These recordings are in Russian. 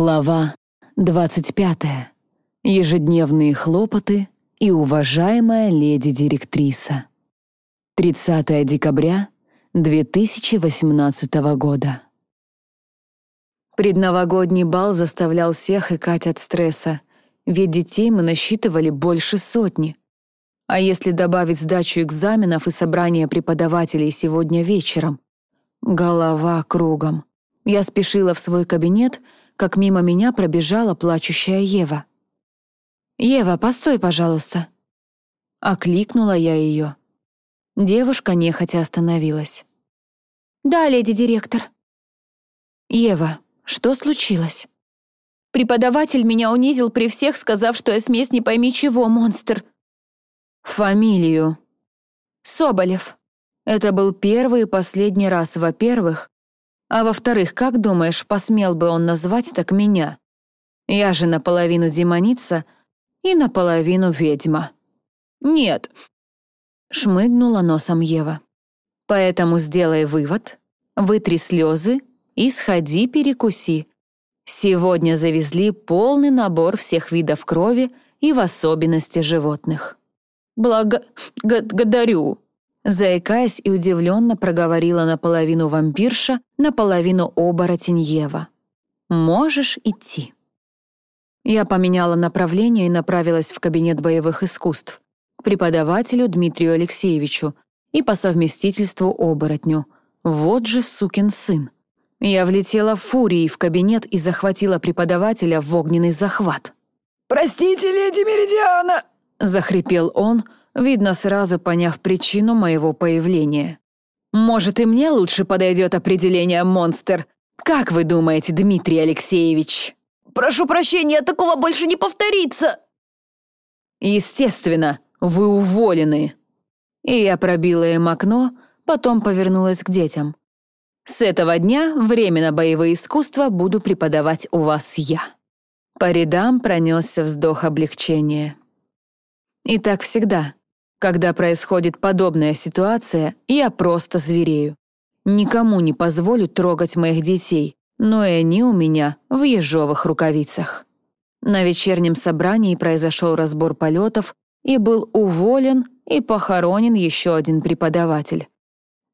Глава 25. Ежедневные хлопоты и уважаемая леди-директриса. 30 декабря 2018 года. Предновогодний бал заставлял всех икать от стресса, ведь детей мы насчитывали больше сотни. А если добавить сдачу экзаменов и собрание преподавателей сегодня вечером? Голова кругом. Я спешила в свой кабинет — как мимо меня пробежала плачущая Ева. «Ева, постой, пожалуйста!» Окликнула я ее. Девушка нехотя остановилась. «Да, леди директор». «Ева, что случилось?» «Преподаватель меня унизил при всех, сказав, что я смесь не пойми чего, монстр». «Фамилию?» «Соболев». Это был первый и последний раз, во-первых, а во-вторых, как думаешь, посмел бы он назвать так меня? Я же наполовину демоница и наполовину ведьма. Нет. Шмыгнула носом Ева. Поэтому сделай вывод, вытри слезы и сходи перекуси. Сегодня завезли полный набор всех видов крови и в особенности животных. Благодарю. Заикаясь и удивленно проговорила наполовину вампирша, наполовину оборотень Ева. «Можешь идти». Я поменяла направление и направилась в кабинет боевых искусств к преподавателю Дмитрию Алексеевичу и по совместительству оборотню. Вот же сукин сын. Я влетела в фурии в кабинет и захватила преподавателя в огненный захват. «Простите, леди Меридиана!» — захрипел он, видно сразу поняв причину моего появления. «Может, и мне лучше подойдет определение «монстр»? Как вы думаете, Дмитрий Алексеевич?» «Прошу прощения, такого больше не повторится!» «Естественно, вы уволены!» И я пробила им окно, потом повернулась к детям. «С этого дня время на боевые искусства буду преподавать у вас я». По рядам пронесся вздох облегчения. И так всегда. Когда происходит подобная ситуация, я просто зверею. Никому не позволю трогать моих детей, но и они у меня в ежовых рукавицах. На вечернем собрании произошел разбор полетов, и был уволен и похоронен еще один преподаватель.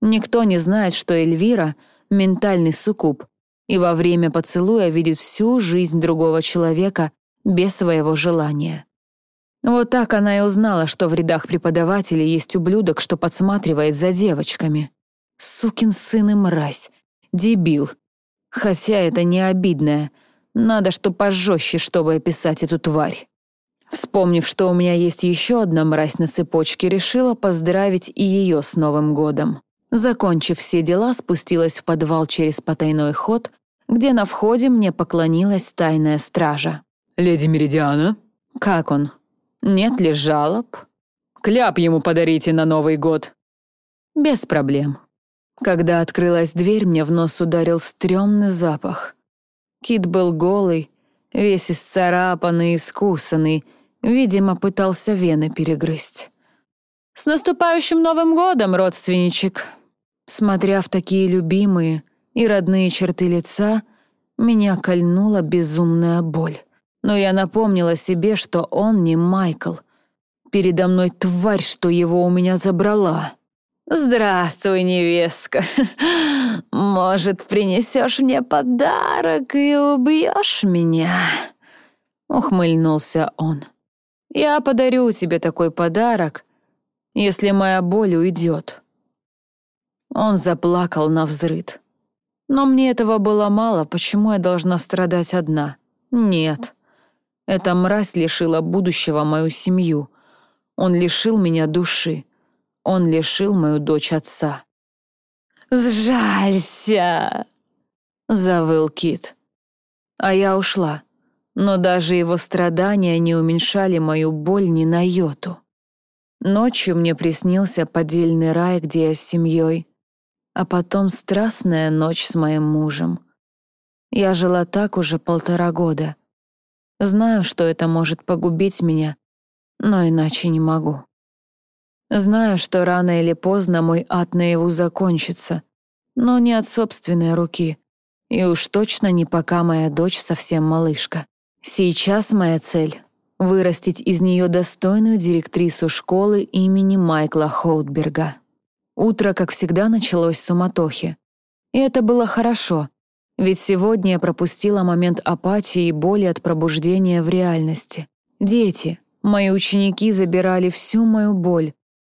Никто не знает, что Эльвира — ментальный суккуб, и во время поцелуя видит всю жизнь другого человека без своего желания. Вот так она и узнала, что в рядах преподавателей есть ублюдок, что подсматривает за девочками. Сукин сын и мразь. Дебил. Хотя это не обидное. Надо что пожестче, чтобы описать эту тварь. Вспомнив, что у меня есть еще одна мразь на цепочке, решила поздравить и ее с Новым годом. Закончив все дела, спустилась в подвал через потайной ход, где на входе мне поклонилась тайная стража. «Леди Меридиана?» «Как он?» Нет ли жалоб? Кляп ему подарите на Новый год. Без проблем. Когда открылась дверь, мне в нос ударил стрёмный запах. Кит был голый, весь исцарапанный искусанный, видимо, пытался вены перегрызть. «С наступающим Новым годом, родственничек!» Смотря в такие любимые и родные черты лица, меня кольнула безумная боль. Но я напомнила себе, что он не Майкл. Передо мной тварь, что его у меня забрала. «Здравствуй, невестка. Может, принесешь мне подарок и убьешь меня?» Ухмыльнулся он. «Я подарю тебе такой подарок, если моя боль уйдет». Он заплакал на взрыд. Но мне этого было мало, почему я должна страдать одна? Нет. Эта мразь лишила будущего мою семью. Он лишил меня души. Он лишил мою дочь отца. «Сжалься!» — завыл Кит. А я ушла. Но даже его страдания не уменьшали мою боль ни на йоту. Ночью мне приснился поддельный рай, где я с семьей, а потом страстная ночь с моим мужем. Я жила так уже полтора года — Знаю, что это может погубить меня, но иначе не могу. Знаю, что рано или поздно мой ад наяву закончится, но не от собственной руки. И уж точно не пока моя дочь совсем малышка. Сейчас моя цель — вырастить из нее достойную директрису школы имени Майкла Хоутберга. Утро, как всегда, началось с суматохи. И это было хорошо, ведь сегодня я пропустила момент апатии и боли от пробуждения в реальности. Дети, мои ученики забирали всю мою боль,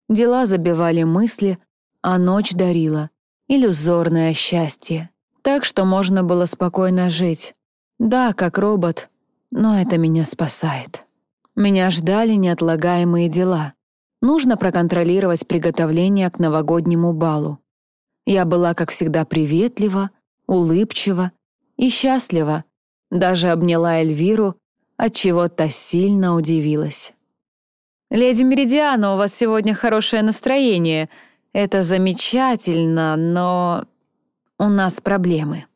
дела забивали мысли, а ночь дарила иллюзорное счастье. Так что можно было спокойно жить. Да, как робот, но это меня спасает. Меня ждали неотлагаемые дела. Нужно проконтролировать приготовление к новогоднему балу. Я была, как всегда, приветлива, улыбчива и счастлива. Даже обняла Эльвиру, от чего то сильно удивилась. «Леди Меридиана, у вас сегодня хорошее настроение. Это замечательно, но у нас проблемы».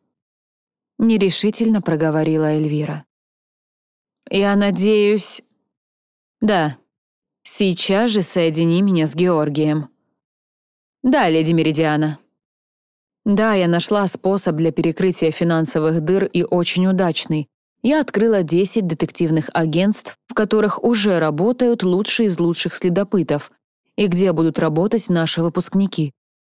Нерешительно проговорила Эльвира. «Я надеюсь...» «Да. Сейчас же соедини меня с Георгием». «Да, леди Меридиана». Да, я нашла способ для перекрытия финансовых дыр и очень удачный. Я открыла 10 детективных агентств, в которых уже работают лучшие из лучших следопытов, и где будут работать наши выпускники.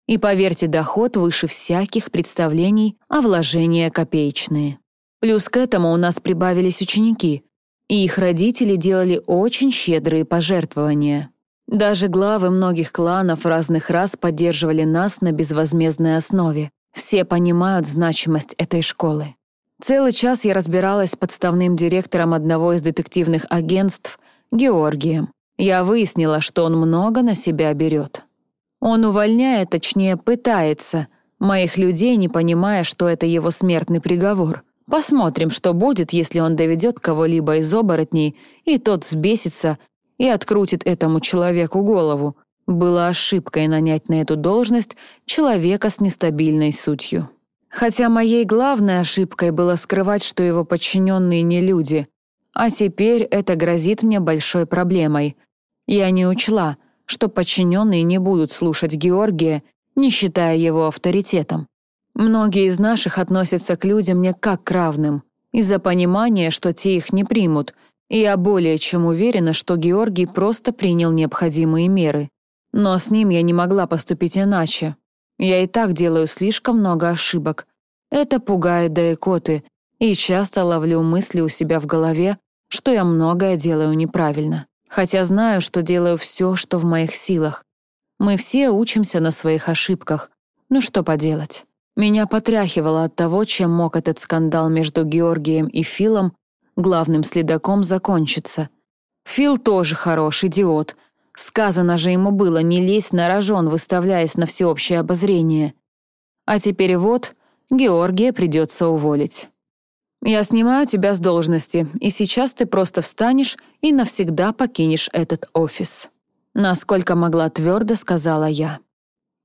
И поверьте, доход выше всяких представлений, а вложения копеечные. Плюс к этому у нас прибавились ученики, и их родители делали очень щедрые пожертвования. Даже главы многих кланов разных рас поддерживали нас на безвозмездной основе. Все понимают значимость этой школы. Целый час я разбиралась с подставным директором одного из детективных агентств, Георгием. Я выяснила, что он много на себя берет. Он увольняет, точнее, пытается, моих людей, не понимая, что это его смертный приговор. Посмотрим, что будет, если он доведет кого-либо из оборотней, и тот взбесится и открутит этому человеку голову. Было ошибкой нанять на эту должность человека с нестабильной сутью. Хотя моей главной ошибкой было скрывать, что его подчиненные не люди. А теперь это грозит мне большой проблемой. Я не учла, что подчиненные не будут слушать Георгия, не считая его авторитетом. Многие из наших относятся к людям не как к равным, из-за понимания, что те их не примут — я более чем уверена, что Георгий просто принял необходимые меры. Но с ним я не могла поступить иначе. Я и так делаю слишком много ошибок. Это пугает до икоты, и часто ловлю мысли у себя в голове, что я многое делаю неправильно. Хотя знаю, что делаю все, что в моих силах. Мы все учимся на своих ошибках. Ну что поделать? Меня потряхивало от того, чем мог этот скандал между Георгием и Филом главным следаком закончится. Фил тоже хорош, идиот. Сказано же ему было не лезть на рожон, выставляясь на всеобщее обозрение. А теперь вот, Георгия придется уволить. Я снимаю тебя с должности, и сейчас ты просто встанешь и навсегда покинешь этот офис. Насколько могла твердо, сказала я.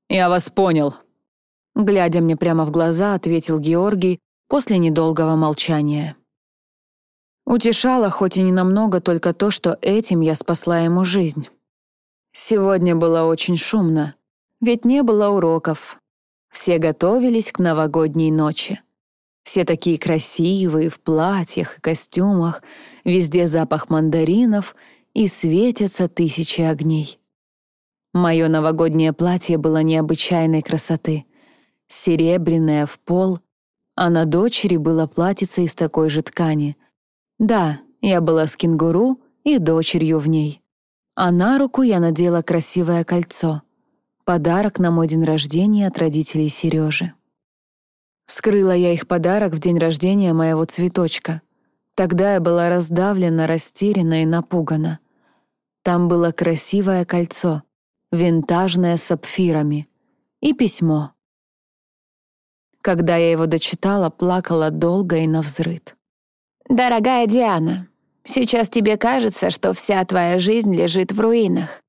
«Я вас понял», — глядя мне прямо в глаза, ответил Георгий после недолгого молчания. Утешало, хоть и ненамного, только то, что этим я спасла ему жизнь. Сегодня было очень шумно, ведь не было уроков. Все готовились к новогодней ночи. Все такие красивые, в платьях и костюмах, везде запах мандаринов и светятся тысячи огней. Мое новогоднее платье было необычайной красоты. Серебряное в пол, а на дочери было платьице из такой же ткани — да, я была с кенгуру и дочерью в ней. А на руку я надела красивое кольцо. Подарок на мой день рождения от родителей Сережи. Вскрыла я их подарок в день рождения моего цветочка. Тогда я была раздавлена, растеряна и напугана. Там было красивое кольцо, винтажное с сапфирами, и письмо. Когда я его дочитала, плакала долго и навзрыд. «Дорогая Диана, сейчас тебе кажется, что вся твоя жизнь лежит в руинах.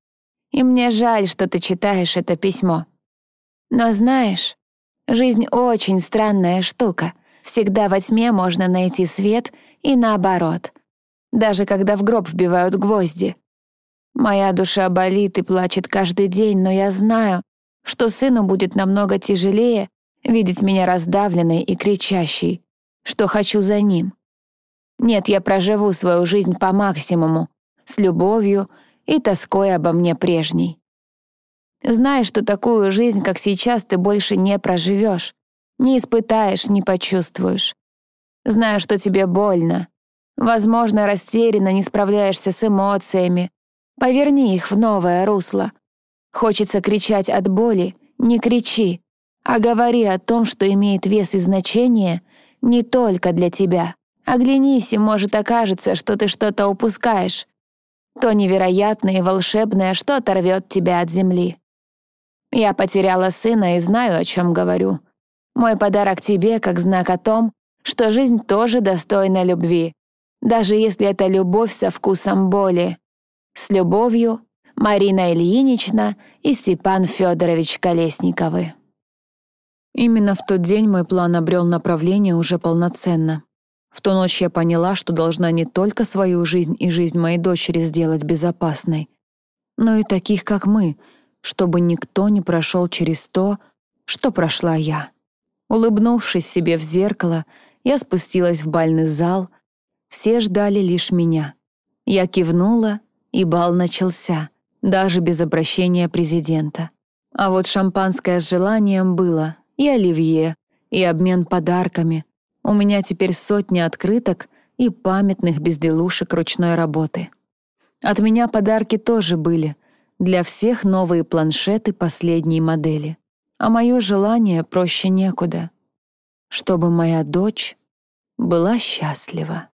И мне жаль, что ты читаешь это письмо. Но знаешь, жизнь очень странная штука. Всегда во тьме можно найти свет и наоборот. Даже когда в гроб вбивают гвозди. Моя душа болит и плачет каждый день, но я знаю, что сыну будет намного тяжелее, видеть меня раздавленной и кричащей, что хочу за ним. Нет, я проживу свою жизнь по максимуму, с любовью и тоской обо мне прежней. Знай, что такую жизнь, как сейчас, ты больше не проживешь, не испытаешь, не почувствуешь. Знаю, что тебе больно. Возможно, растерянно не справляешься с эмоциями. Поверни их в новое русло. Хочется кричать от боли, не кричи, а говори о том, что имеет вес и значение не только для тебя. Оглянись, и, может, окажется, что ты что-то упускаешь. То невероятное и волшебное, что оторвет тебя от земли. Я потеряла сына и знаю, о чем говорю. Мой подарок тебе как знак о том, что жизнь тоже достойна любви, даже если это любовь со вкусом боли. С любовью, Марина Ильинична и Степан Федорович Колесниковы. Именно в тот день мой план обрел направление уже полноценно. В ту ночь я поняла, что должна не только свою жизнь и жизнь моей дочери сделать безопасной, но и таких, как мы, чтобы никто не прошел через то, что прошла я. Улыбнувшись себе в зеркало, я спустилась в бальный зал. Все ждали лишь меня. Я кивнула, и бал начался, даже без обращения президента. А вот шампанское с желанием было, и оливье, и обмен подарками. У меня теперь сотни открыток и памятных безделушек ручной работы. От меня подарки тоже были. Для всех новые планшеты последней модели. А мое желание проще некуда. Чтобы моя дочь была счастлива.